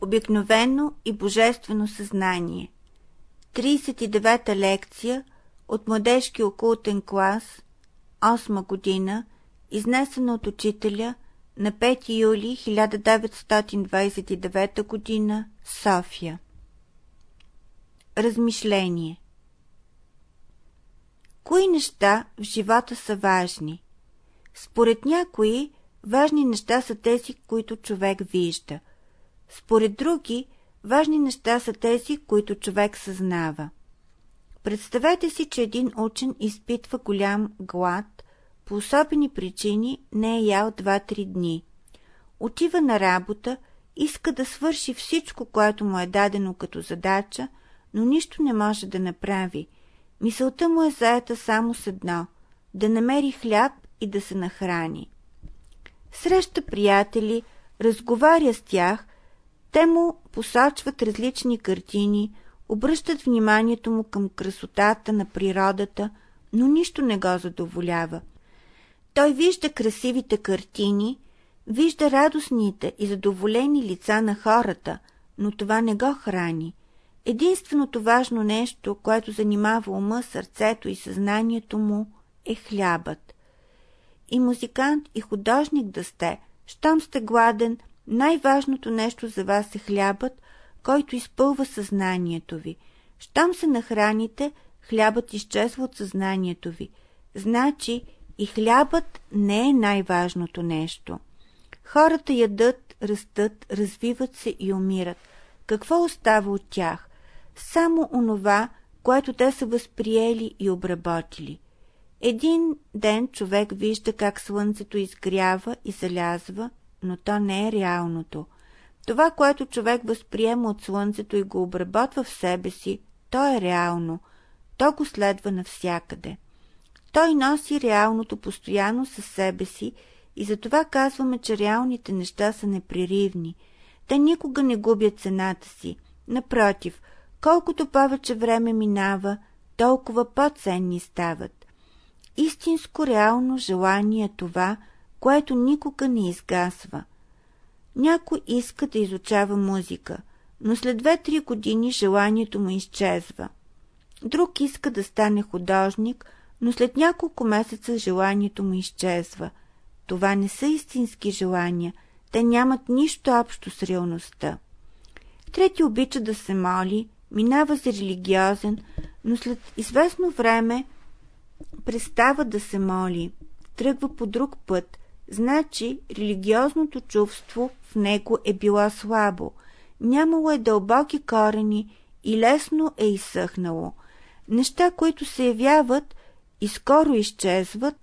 Обикновено и божествено съзнание 39-та лекция от младежки окултен клас 8 година, изнесена от учителя на 5 юли 1929 година, София. Размишление Кои неща в живота са важни? Според някои, важни неща са тези, които човек вижда. Според други, важни неща са тези, които човек съзнава. Представете си, че един учен изпитва голям глад, по особени причини не е ял 2-3 дни. Отива на работа, иска да свърши всичко, което му е дадено като задача, но нищо не може да направи. Мисълта му е заета само с едно – да намери хляб и да се нахрани. Среща приятели, разговаря с тях, те му посочват различни картини, обръщат вниманието му към красотата на природата, но нищо не го задоволява. Той вижда красивите картини, вижда радостните и задоволени лица на хората, но това не го храни. Единственото важно нещо, което занимава ума, сърцето и съзнанието му, е хлябът. И музикант, и художник да сте, щом сте гладен, най-важното нещо за вас е хлябът, който изпълва съзнанието ви. Щом се нахраните, хлябът изчезва от съзнанието ви. Значи и хлябът не е най-важното нещо. Хората ядат, растат, развиват се и умират. Какво остава от тях? Само онова, което те са възприели и обработили. Един ден човек вижда как слънцето изгрява и залязва, но то не е реалното. Това, което човек възприема от слънцето и го обработва в себе си, то е реално. То го следва навсякъде. Той носи реалното постоянно със себе си и затова казваме, че реалните неща са непреривни. Те никога не губят цената си. Напротив, колкото повече време минава, толкова по-ценни стават. Истинско реално желание е това, което никога не изгасва. Някой иска да изучава музика, но след две-три години желанието му изчезва. Друг иска да стане художник, но след няколко месеца желанието му изчезва. Това не са истински желания, те нямат нищо общо с реалността. Трети обича да се моли, минава за религиозен, но след известно време престава да се моли, тръгва по друг път, значи религиозното чувство в него е било слабо, нямало е дълбоки корени и лесно е изсъхнало. Неща, които се явяват и скоро изчезват,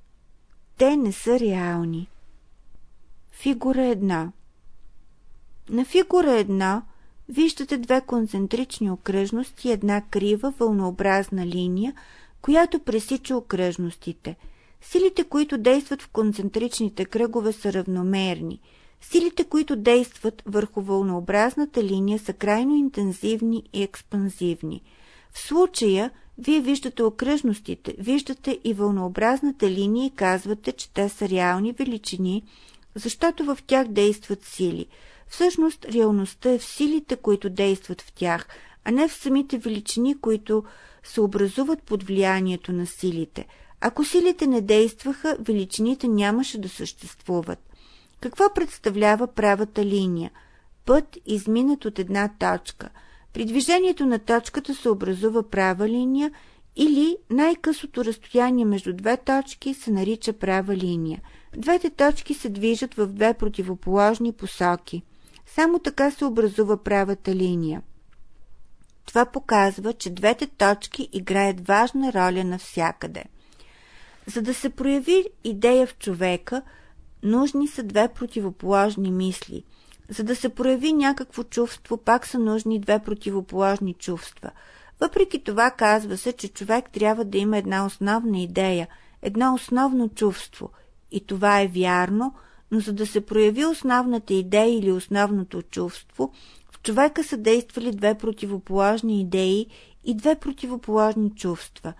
те не са реални. Фигура една На фигура една виждате две концентрични окръжности и една крива вълнообразна линия, която пресича окръжностите. Силите, които действат в концентричните кръгове са равномерни. Силите, които действат върху вълнообразната линия са крайно интензивни и експанзивни. В случая вие виждате окръжностите, виждате и вълнообразната линия и казвате, че те са реални величини, защото в тях действат сили. Всъщност, реалността е в силите, които действат в тях, а не в самите величини, които се образуват под влиянието на силите. Ако силите не действаха, величините нямаше да съществуват. Какво представлява правата линия? Път, изминат от една точка. При движението на точката се образува права линия или най-късото разстояние между две точки се нарича права линия. Двете точки се движат в две противоположни посоки. Само така се образува правата линия. Това показва, че двете точки играят важна роля навсякъде. За да се прояви идея в човека, нужни са две противоположни мисли. За да се прояви някакво чувство, пак са нужни две противоположни чувства. Въпреки това казва се, че човек трябва да има една основна идея, едно основно чувство. И това е вярно, но за да се прояви основната идея или основното чувство, в човека са действали две противоположни идеи и две противоположни чувства.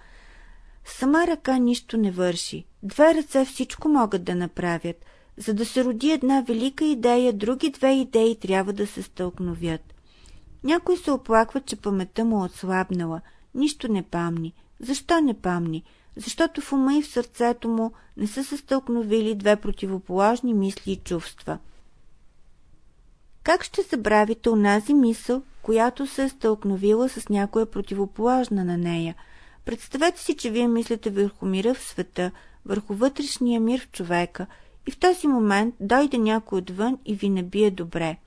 Сама ръка нищо не върши. Две ръце всичко могат да направят. За да се роди една велика идея, други две идеи трябва да се стълкновят. Някой се оплаква, че паметта му е отслабнала. Нищо не памни. Защо не памни? Защото в ума и в сърцето му не са се стълкновили две противоположни мисли и чувства. Как ще забравите онази мисъл, която се е стълкновила с някоя противоположна на нея? Представете си, че вие мислите върху мира в света, върху вътрешния мир в човека и в този момент дойде някой отвън и ви набие добре.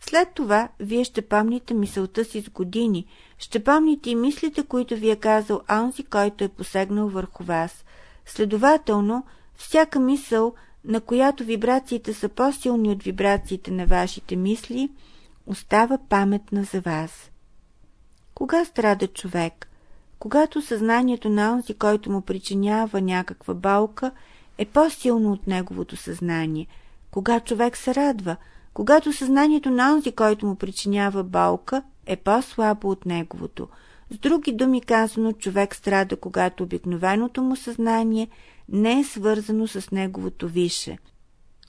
След това вие ще помните мисълта си с години, ще помните и мислите, които ви е казал онзи, който е посегнал върху вас. Следователно, всяка мисъл, на която вибрациите са по-силни от вибрациите на вашите мисли, остава паметна за вас. Кога страда човек? Когато съзнанието на онзи, който му причинява някаква болка, е по-силно от неговото съзнание. Кога човек се радва? Когато съзнанието на онзи, който му причинява болка, е по-слабо от неговото. С други думи казано, човек страда, когато обикновеното му съзнание не е свързано с неговото више,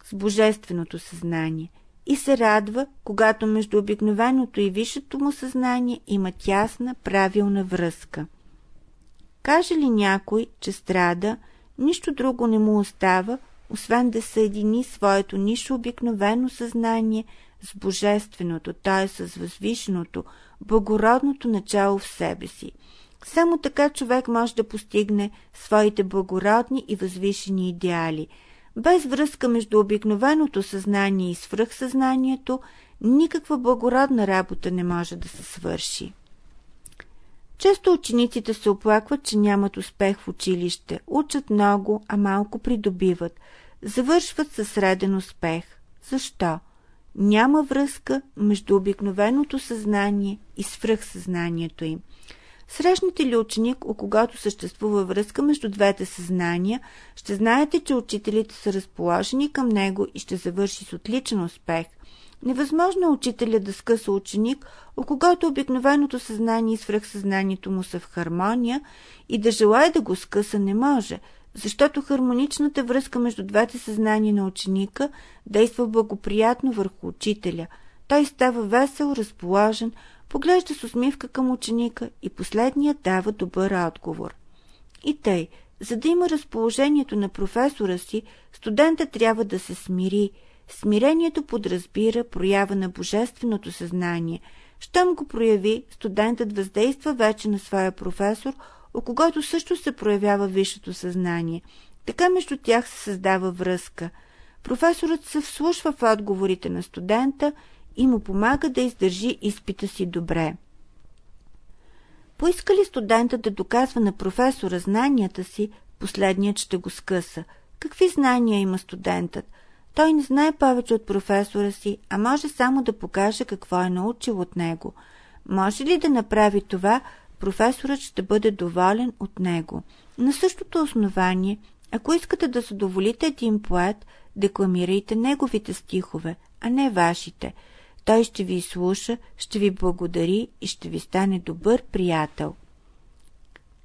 с божественото съзнание, и се радва, когато между обикновеното и висшето му съзнание има тясна, правилна връзка. Каже ли някой, че страда, нищо друго не му остава, освен да съедини своето нищо обикновено съзнание с божественото, т.е. с възвишеното, благородното начало в себе си. Само така човек може да постигне своите благородни и възвишени идеали. Без връзка между обикновеното съзнание и свръхсъзнанието, никаква благородна работа не може да се свърши. Често учениците се оплакват, че нямат успех в училище, учат много, а малко придобиват, завършват със среден успех. Защо? Няма връзка между обикновеното съзнание и свръхсъзнанието им. Срещнете ли ученик, у когато съществува връзка между двете съзнания, ще знаете, че учителите са разположени към него и ще завърши с отличен успех – Невъзможно е учителя да скъса ученик, у когато обикновеното съзнание и свръхсъзнанието му са в хармония и да желая да го скъса не може, защото хармоничната връзка между двете съзнания на ученика действа благоприятно върху учителя. Той става весел, разположен, поглежда с усмивка към ученика и последният дава добър отговор. И тъй, за да има разположението на професора си, студента трябва да се смири – Смирението подразбира проява на божественото съзнание. Щом го прояви, студентът въздейства вече на своя професор, у когото също се проявява висшето съзнание. Така между тях се създава връзка. Професорът се вслушва в отговорите на студента и му помага да издържи изпита си добре. Поиска ли студентът да доказва на професора знанията си, последният ще го скъса. Какви знания има студентът? Той не знае повече от професора си, а може само да покаже какво е научил от него. Може ли да направи това, професорът ще бъде доволен от него. На същото основание, ако искате да задоволите един поет, декламирайте неговите стихове, а не вашите. Той ще ви слуша, ще ви благодари и ще ви стане добър приятел.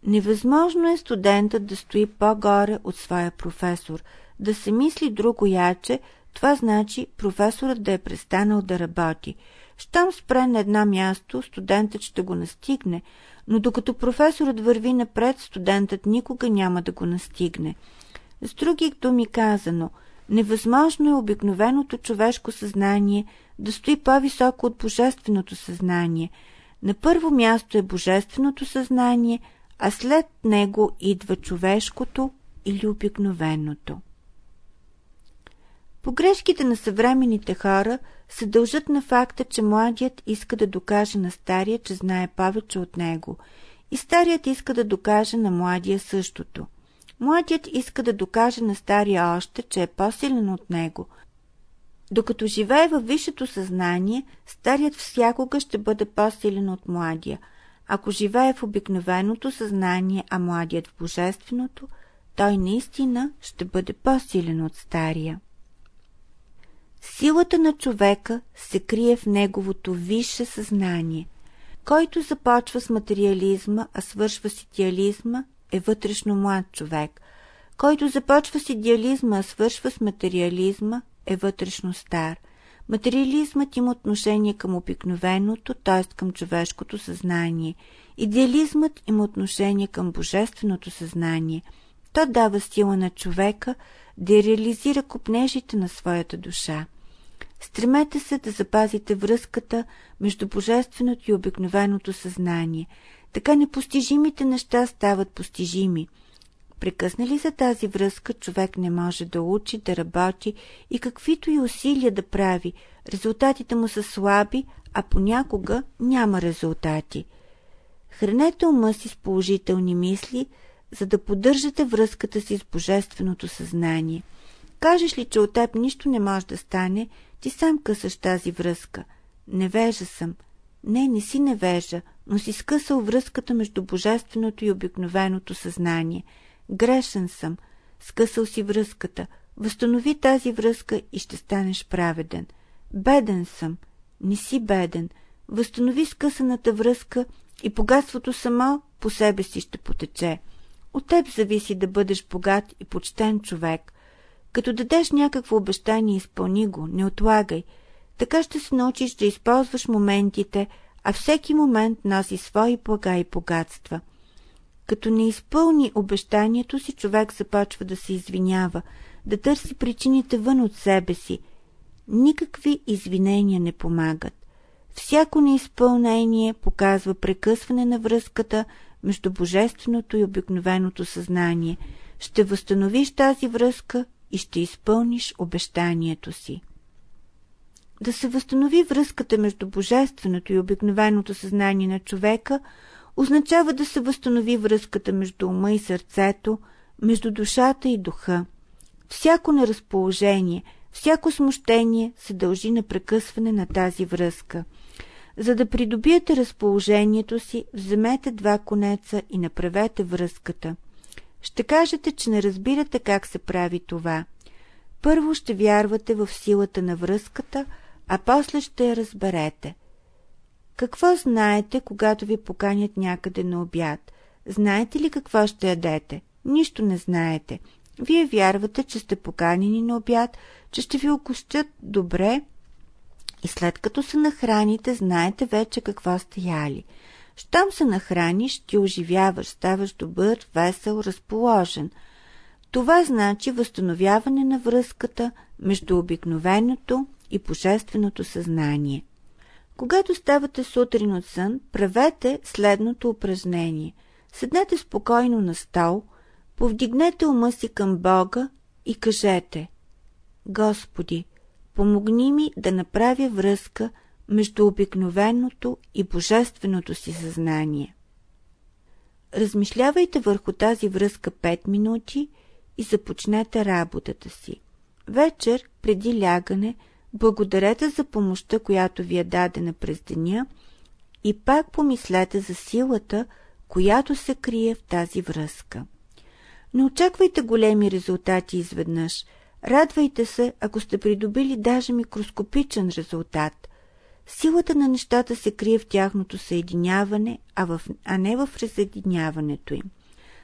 Невъзможно е студентът да стои по-горе от своя професор – да се мисли друго яче, това значи професорът да е престанал да работи. Щом спре на едно място, студентът ще го настигне, но докато професорът върви напред, студентът никога няма да го настигне. С други думи казано, невъзможно е обикновеното човешко съзнание да стои по-високо от божественото съзнание. На първо място е божественото съзнание, а след него идва човешкото или обикновеното. Погрешките на съвременните хора се дължат на факта, че младият иска да докаже на стария, че знае повече от него, и старият иска да докаже на младия същото. Младият иска да докаже на стария още, че е по-силен от него. Докато живее във висшето съзнание, старият всякога ще бъде по-силен от младия. Ако живее в обикновеното съзнание, а младият в божественото, той наистина ще бъде по-силен от стария. Силата на човека се крие в неговото висше съзнание. Който започва с материализма, а свършва с идеализма, е вътрешно млад човек. Който започва с идеализма, а свършва с материализма, е вътрешно стар. Материализмът има отношение към обикновеното, т.е. към човешкото съзнание. Идеализмът има отношение към божественото съзнание. То дава сила на човека да реализира купнежите на своята душа. Стремете се да запазите връзката между божественото и обикновеното съзнание. Така непостижимите неща стават постижими. Прекъсна ли за тази връзка, човек не може да учи, да работи и каквито и усилия да прави. Резултатите му са слаби, а понякога няма резултати. Хранете ума си с положителни мисли, за да поддържате връзката си с Божественото съзнание. Кажеш ли, че от теб нищо не може да стане, ти сам късаш тази връзка. Невежа съм. Не, не си невежа, но си скъсал връзката между божественото и обикновеното съзнание. Грешен съм. Скъсал си връзката. Възстанови тази връзка и ще станеш праведен. Беден съм. Не си беден. Възстанови скъсаната връзка и богатството само по себе си ще потече. От теб зависи да бъдеш богат и почтен човек. Като дадеш някакво обещание, изпълни го, не отлагай. Така ще се научиш да използваш моментите, а всеки момент носи свои блага и богатства. Като не изпълни обещанието си, човек започва да се извинява, да търси причините вън от себе си. Никакви извинения не помагат. Всяко неизпълнение показва прекъсване на връзката между божественото и обикновеното съзнание. Ще възстановиш тази връзка и ще изпълниш обещанието си. Да се възстанови връзката между божественото и обикновеното съзнание на човека означава да се възстанови връзката между ума и сърцето, между душата и духа. Всяко неразположение, всяко смущение се дължи на прекъсване на тази връзка. За да придобиете разположението си, вземете два конеца и направете връзката – ще кажете, че не разбирате как се прави това. Първо ще вярвате в силата на връзката, а после ще я разберете. Какво знаете, когато ви поканят някъде на обяд? Знаете ли какво ще ядете? Нищо не знаете. Вие вярвате, че сте поканени на обяд, че ще ви окощат добре и след като се нахраните, знаете вече какво сте яли – щом се нахраниш, ти оживяваш, ставаш добър, весел, разположен. Това значи възстановяване на връзката между обикновеното и божественото съзнание. Когато ставате сутрин от сън, правете следното упражнение. Седнете спокойно на стол, повдигнете ума си към Бога и кажете Господи, помогни ми да направя връзка между обикновеното и божественото си съзнание. Размишлявайте върху тази връзка 5 минути и започнете работата си. Вечер, преди лягане, благодарете за помощта, която ви е дадена през деня и пак помислете за силата, която се крие в тази връзка. Не очаквайте големи резултати изведнъж. Радвайте се, ако сте придобили даже микроскопичен резултат. Силата на нещата се крие в тяхното съединяване, а, в, а не в разединяването им.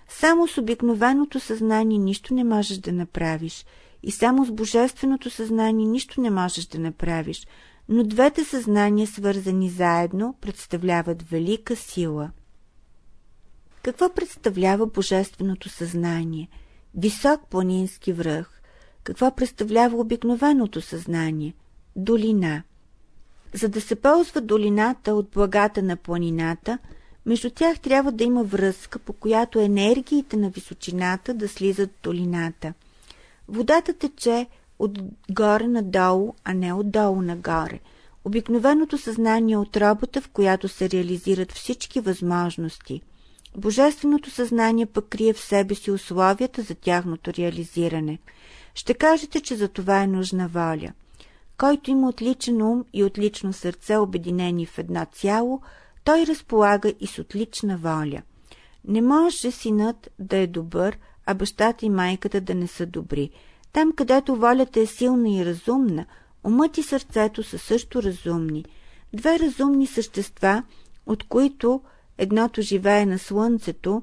Само с обикновеното съзнание нищо не можеш да направиш и само с божественото съзнание нищо не можеш да направиш, но двете съзнания, свързани заедно, представляват велика сила. Какво представлява божественото съзнание? Висок планински връх. Какво представлява обикновеното съзнание? Долина – за да се ползва долината от благата на планината, между тях трябва да има връзка, по която енергиите на височината да слизат в долината. Водата тече отгоре надолу, а не отдолу нагоре. Обикновеното съзнание е от работа, в която се реализират всички възможности. Божественото съзнание пък крие в себе си условията за тяхното реализиране. Ще кажете, че за това е нужна воля – който има отличен ум и отлично сърце, обединени в едно цяло, той разполага и с отлична воля. Не може синът да е добър, а бащата и майката да не са добри. Там, където волята е силна и разумна, умът и сърцето са също разумни. Две разумни същества, от които едното живее на слънцето,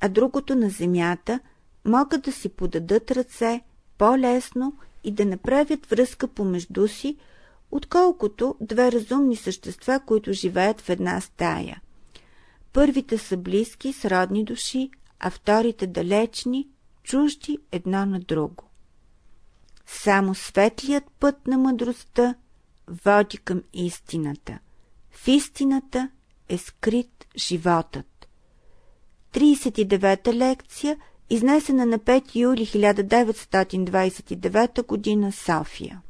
а другото на земята, могат да си подадат ръце по-лесно и да направят връзка помежду си, отколкото две разумни същества, които живеят в една стая. Първите са близки, сродни души, а вторите далечни, чужди едно на друго. Само светлият път на мъдростта води към истината. В истината е скрит животът. 39-та лекция, изнесена на 5 юли 1929 г. София